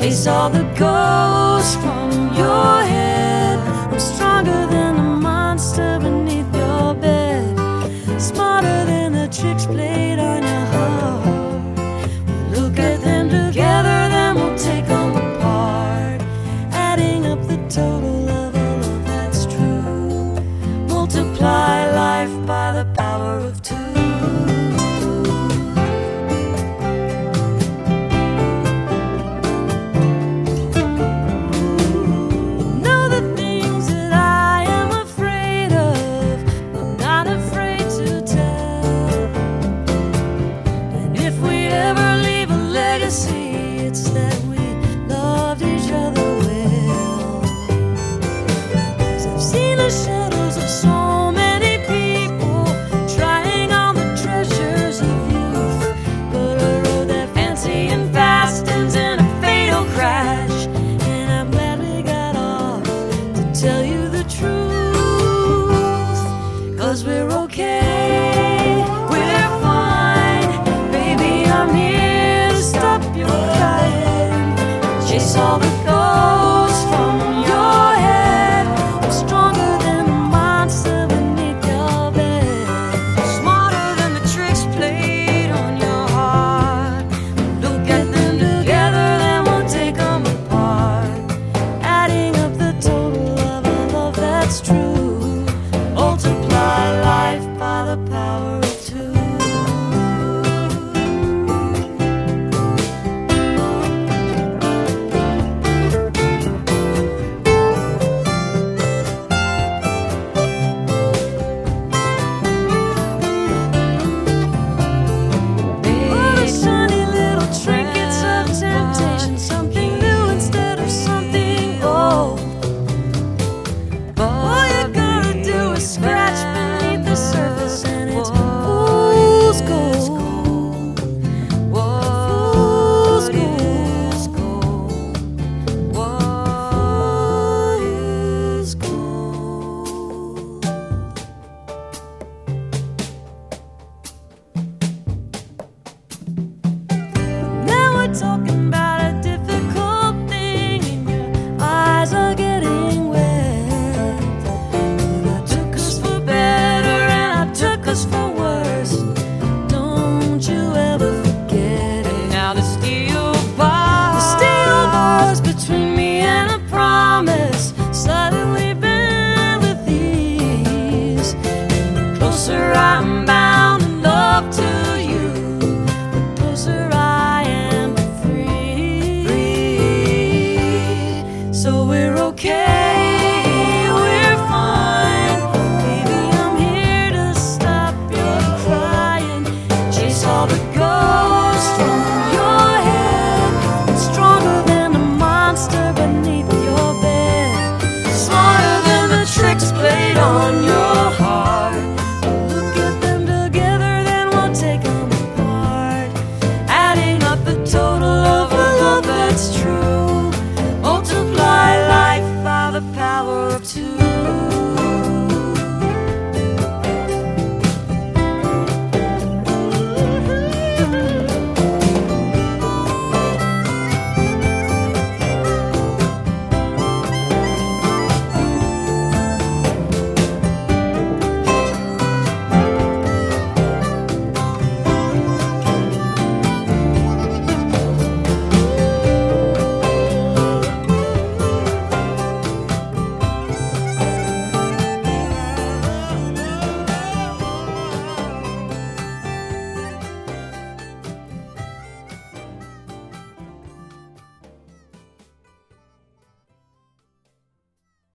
Chase all the ghosts from your head. I'm stronger than. the power. talking.